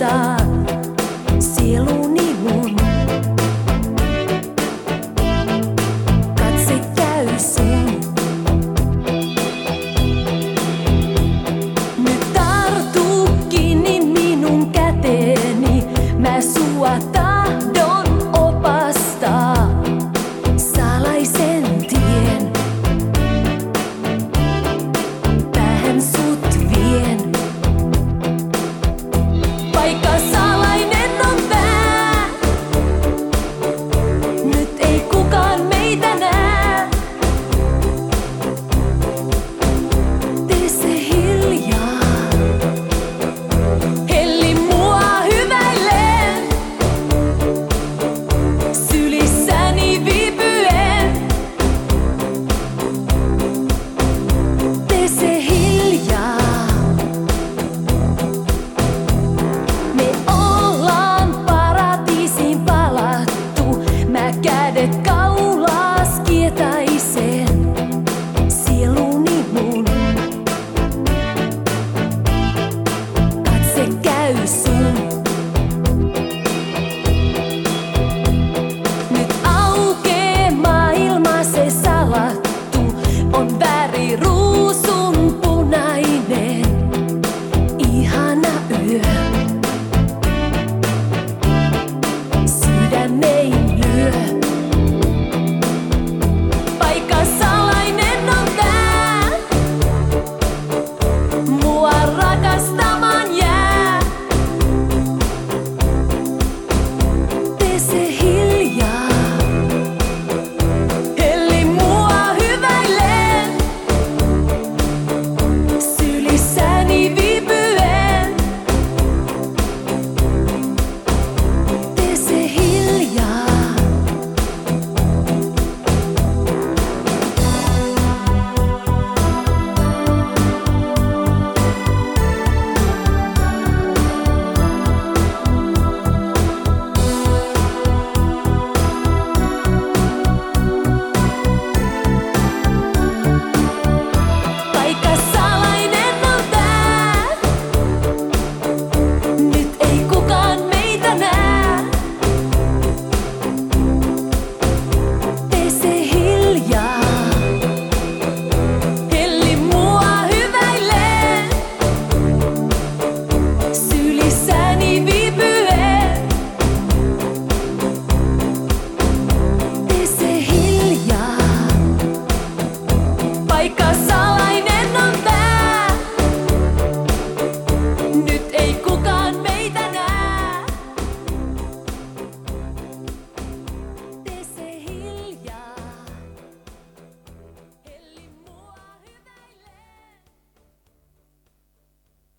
estar. on väri ruusun punainen.